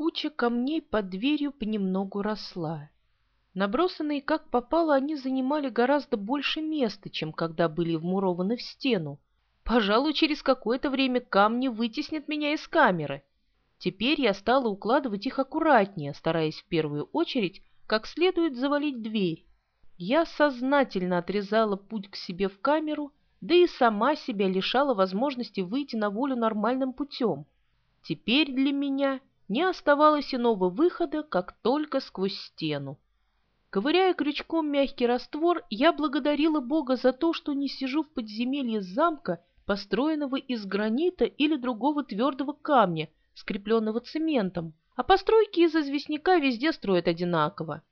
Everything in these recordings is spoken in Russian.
куча камней под дверью понемногу росла. Набросанные как попало, они занимали гораздо больше места, чем когда были вмурованы в стену. Пожалуй, через какое-то время камни вытеснят меня из камеры. Теперь я стала укладывать их аккуратнее, стараясь в первую очередь как следует завалить дверь. Я сознательно отрезала путь к себе в камеру, да и сама себя лишала возможности выйти на волю нормальным путем. Теперь для меня не оставалось иного выхода, как только сквозь стену. Ковыряя крючком мягкий раствор, я благодарила Бога за то, что не сижу в подземелье замка, построенного из гранита или другого твердого камня, скрепленного цементом, а постройки из известняка везде строят одинаково.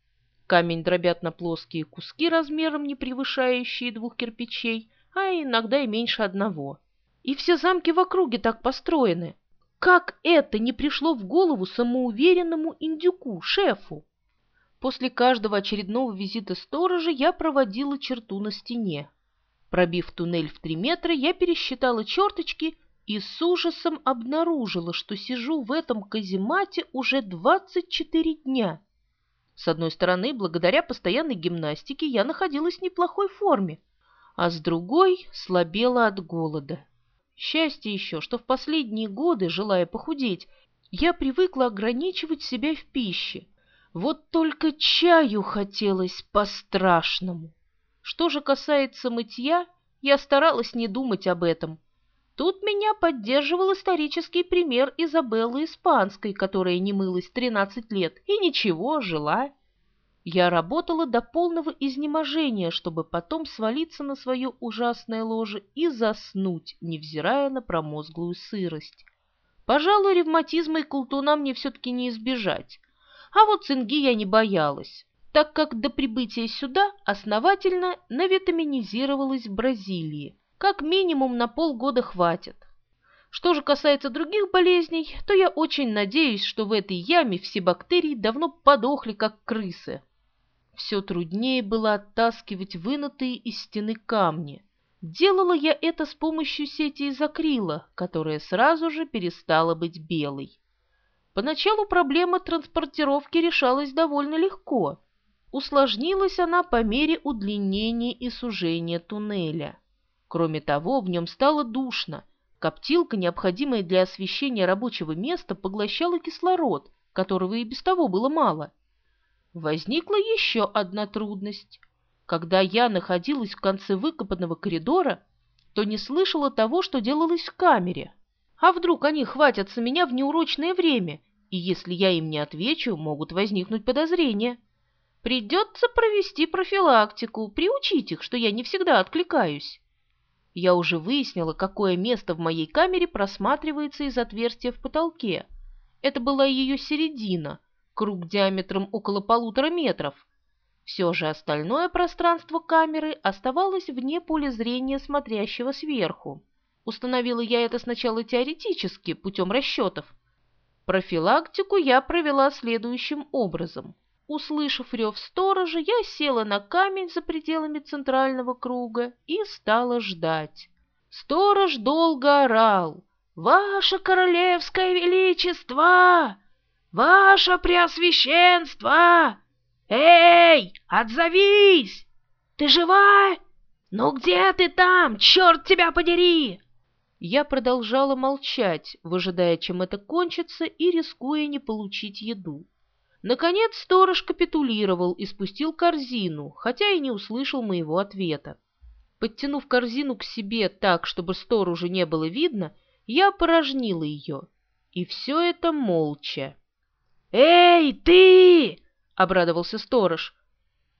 Камень дробят на плоские куски размером не превышающие двух кирпичей, а иногда и меньше одного. И все замки в округе так построены. Как это не пришло в голову самоуверенному индюку, шефу? После каждого очередного визита сторожа я проводила черту на стене. Пробив туннель в три метра, я пересчитала черточки и с ужасом обнаружила, что сижу в этом каземате уже 24 дня. С одной стороны, благодаря постоянной гимнастике я находилась в неплохой форме, а с другой слабела от голода. Счастье еще, что в последние годы, желая похудеть, я привыкла ограничивать себя в пище, вот только чаю хотелось по-страшному. Что же касается мытья, я старалась не думать об этом. Тут меня поддерживал исторический пример Изабеллы Испанской, которая не мылась 13 лет и ничего, жила. Я работала до полного изнеможения, чтобы потом свалиться на свое ужасное ложе и заснуть, невзирая на промозглую сырость. Пожалуй, ревматизма и култуна мне все-таки не избежать. А вот цинги я не боялась, так как до прибытия сюда основательно навитаминизировалась в Бразилии. Как минимум на полгода хватит. Что же касается других болезней, то я очень надеюсь, что в этой яме все бактерии давно подохли, как крысы. Все труднее было оттаскивать вынутые из стены камни. Делала я это с помощью сети из акрила, которая сразу же перестала быть белой. Поначалу проблема транспортировки решалась довольно легко. Усложнилась она по мере удлинения и сужения туннеля. Кроме того, в нем стало душно. Коптилка, необходимая для освещения рабочего места, поглощала кислород, которого и без того было мало. Возникла еще одна трудность. Когда я находилась в конце выкопанного коридора, то не слышала того, что делалось в камере. А вдруг они хватятся меня в неурочное время и если я им не отвечу, могут возникнуть подозрения. Придется провести профилактику, приучить их, что я не всегда откликаюсь. Я уже выяснила, какое место в моей камере просматривается из отверстия в потолке. Это была ее середина, круг диаметром около полутора метров. Все же остальное пространство камеры оставалось вне поля зрения смотрящего сверху. Установила я это сначала теоретически, путем расчетов, Профилактику я провела следующим образом. Услышав рев сторожа, я села на камень за пределами центрального круга и стала ждать. Сторож долго орал. «Ваше королевское величество! Ваше преосвященство! Эй, отзовись! Ты жива? Ну где ты там, черт тебя подери!» Я продолжала молчать, выжидая, чем это кончится, и рискуя не получить еду. Наконец сторож капитулировал и спустил корзину, хотя и не услышал моего ответа. Подтянув корзину к себе так, чтобы сторожу не было видно, я порожнила ее. И все это молча. «Эй, ты!» — обрадовался сторож.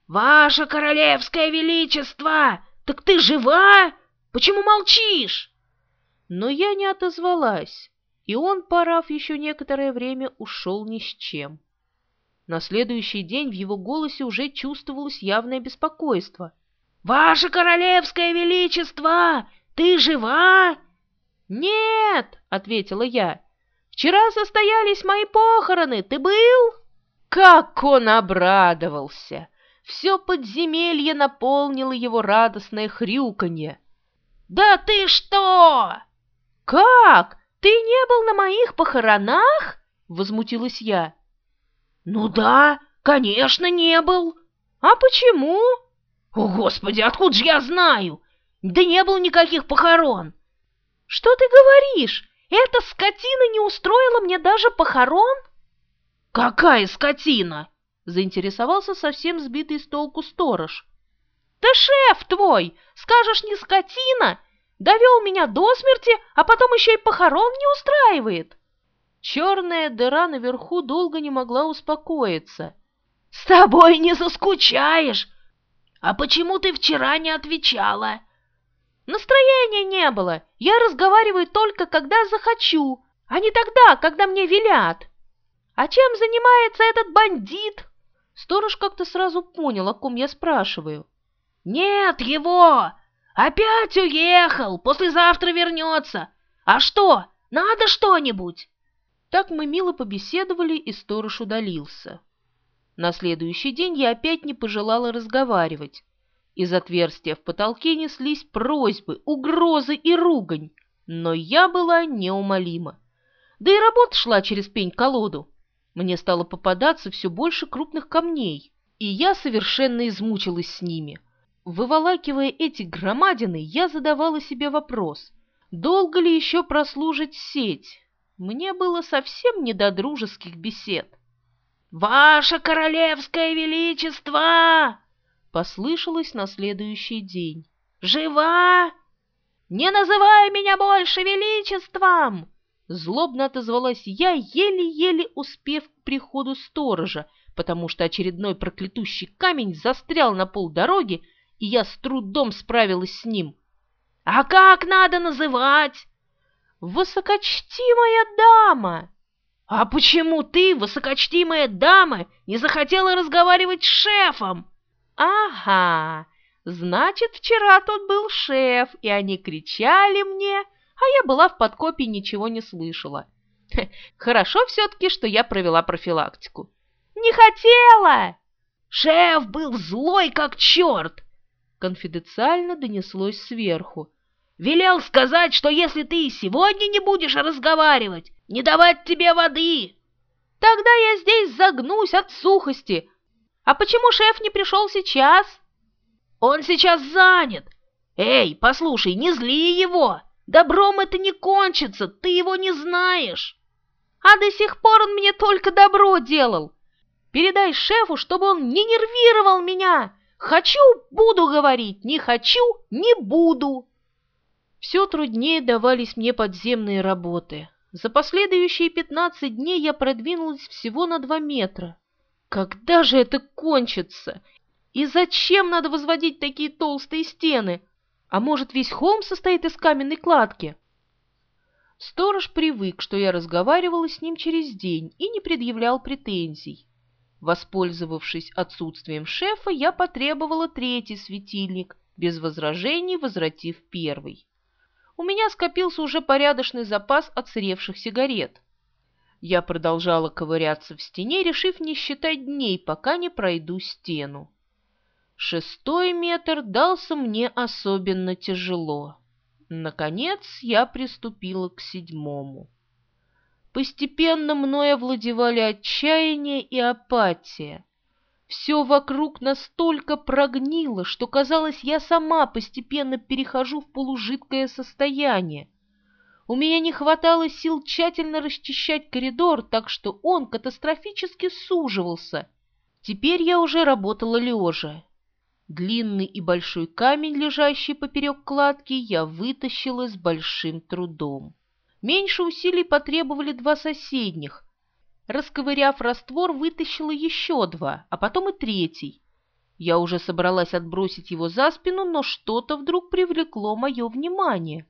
«Ваше королевское величество! Так ты жива? Почему молчишь?» Но я не отозвалась, и он, порав еще некоторое время, ушел ни с чем. На следующий день в его голосе уже чувствовалось явное беспокойство. «Ваше королевское величество! Ты жива?» «Нет!» — ответила я. «Вчера состоялись мои похороны. Ты был?» Как он обрадовался! Все подземелье наполнило его радостное хрюканье. «Да ты что!» «Как? Ты не был на моих похоронах?» возмутилась я. «Ну да, конечно, не был». «А почему?» «О, Господи, откуда же я знаю? Да не было никаких похорон». «Что ты говоришь? Эта скотина не устроила мне даже похорон?» «Какая скотина?» — заинтересовался совсем сбитый с толку сторож. «Да шеф твой! Скажешь, не скотина? Довел меня до смерти, а потом еще и похорон не устраивает!» Черная дыра наверху долго не могла успокоиться. «С тобой не заскучаешь! А почему ты вчера не отвечала?» «Настроения не было. Я разговариваю только, когда захочу, а не тогда, когда мне велят. А чем занимается этот бандит?» Сторож как-то сразу понял, о ком я спрашиваю. «Нет его! Опять уехал! Послезавтра вернется! А что, надо что-нибудь?» Так мы мило побеседовали, и сторож удалился. На следующий день я опять не пожелала разговаривать. Из отверстия в потолке неслись просьбы, угрозы и ругань, но я была неумолима. Да и работа шла через пень-колоду. Мне стало попадаться все больше крупных камней, и я совершенно измучилась с ними. Выволакивая эти громадины, я задавала себе вопрос, долго ли еще прослужит сеть? Мне было совсем не до дружеских бесед. «Ваше королевское величество!» Послышалось на следующий день. «Жива? Не называй меня больше величеством!» Злобно отозвалась я, еле-еле успев к приходу сторожа, потому что очередной проклятущий камень застрял на полдороги, и я с трудом справилась с ним. «А как надо называть?» «Высокочтимая дама!» «А почему ты, высокочтимая дама, не захотела разговаривать с шефом?» «Ага, значит, вчера тут был шеф, и они кричали мне, а я была в подкопе и ничего не слышала. Хорошо все-таки, что я провела профилактику». «Не хотела!» «Шеф был злой как черт!» Конфиденциально донеслось сверху. Велел сказать, что если ты сегодня не будешь разговаривать, не давать тебе воды. Тогда я здесь загнусь от сухости. А почему шеф не пришел сейчас? Он сейчас занят. Эй, послушай, не зли его. Добром это не кончится, ты его не знаешь. А до сих пор он мне только добро делал. Передай шефу, чтобы он не нервировал меня. Хочу – буду говорить, не хочу – не буду. Все труднее давались мне подземные работы. За последующие пятнадцать дней я продвинулась всего на два метра. Когда же это кончится? И зачем надо возводить такие толстые стены? А может, весь холм состоит из каменной кладки? Сторож привык, что я разговаривала с ним через день и не предъявлял претензий. Воспользовавшись отсутствием шефа, я потребовала третий светильник, без возражений возвратив первый у меня скопился уже порядочный запас отсыревших сигарет. Я продолжала ковыряться в стене, решив не считать дней, пока не пройду стену. Шестой метр дался мне особенно тяжело. Наконец я приступила к седьмому. Постепенно мной овладевали отчаяние и апатия. Все вокруг настолько прогнило, что, казалось, я сама постепенно перехожу в полужидкое состояние. У меня не хватало сил тщательно расчищать коридор, так что он катастрофически суживался. Теперь я уже работала лежа. Длинный и большой камень, лежащий поперек кладки, я вытащила с большим трудом. Меньше усилий потребовали два соседних, Расковыряв раствор, вытащила еще два, а потом и третий. Я уже собралась отбросить его за спину, но что-то вдруг привлекло мое внимание.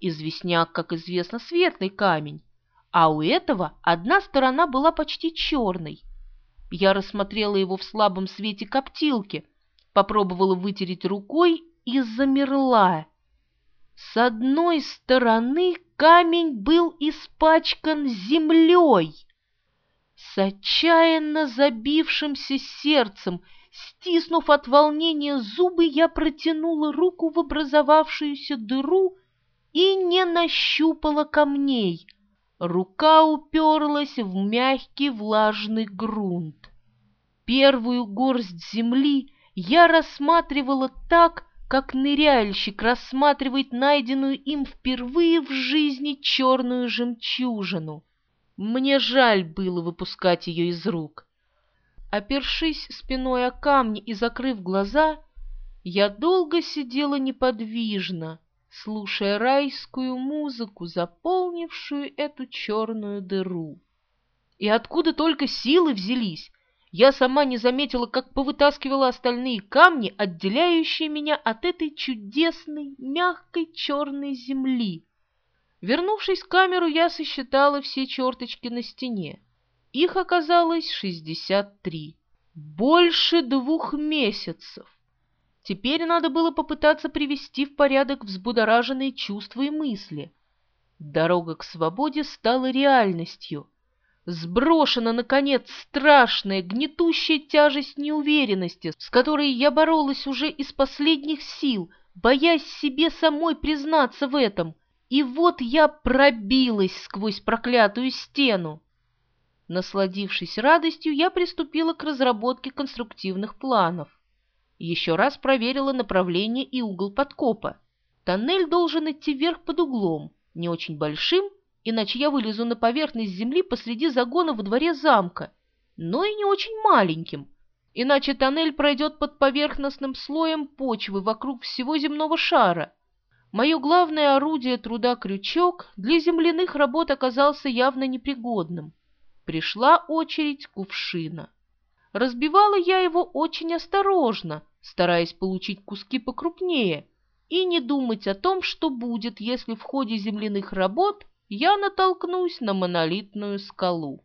Известняк, как известно, светлый камень, а у этого одна сторона была почти черной. Я рассмотрела его в слабом свете коптилки, попробовала вытереть рукой и замерла. С одной стороны камень был испачкан землей, с отчаянно забившимся сердцем, стиснув от волнения зубы, я протянула руку в образовавшуюся дыру и не нащупала камней. рука уперлась в мягкий влажный грунт. Первую горсть земли я рассматривала так, как ныряльщик рассматривает найденную им впервые в жизни черную жемчужину. Мне жаль было выпускать ее из рук. Опершись спиной о камни и закрыв глаза, я долго сидела неподвижно, слушая райскую музыку, заполнившую эту черную дыру. И откуда только силы взялись, я сама не заметила, как повытаскивала остальные камни, отделяющие меня от этой чудесной, мягкой черной земли. Вернувшись в камеру, я сосчитала все черточки на стене. Их оказалось шестьдесят три. Больше двух месяцев. Теперь надо было попытаться привести в порядок взбудораженные чувства и мысли. Дорога к свободе стала реальностью. Сброшена, наконец, страшная, гнетущая тяжесть неуверенности, с которой я боролась уже из последних сил, боясь себе самой признаться в этом. И вот я пробилась сквозь проклятую стену. Насладившись радостью, я приступила к разработке конструктивных планов. Еще раз проверила направление и угол подкопа. Тоннель должен идти вверх под углом, не очень большим, иначе я вылезу на поверхность земли посреди загона во дворе замка, но и не очень маленьким, иначе тоннель пройдет под поверхностным слоем почвы вокруг всего земного шара. Мое главное орудие труда-крючок для земляных работ оказался явно непригодным. Пришла очередь кувшина. Разбивала я его очень осторожно, стараясь получить куски покрупнее, и не думать о том, что будет, если в ходе земляных работ я натолкнусь на монолитную скалу.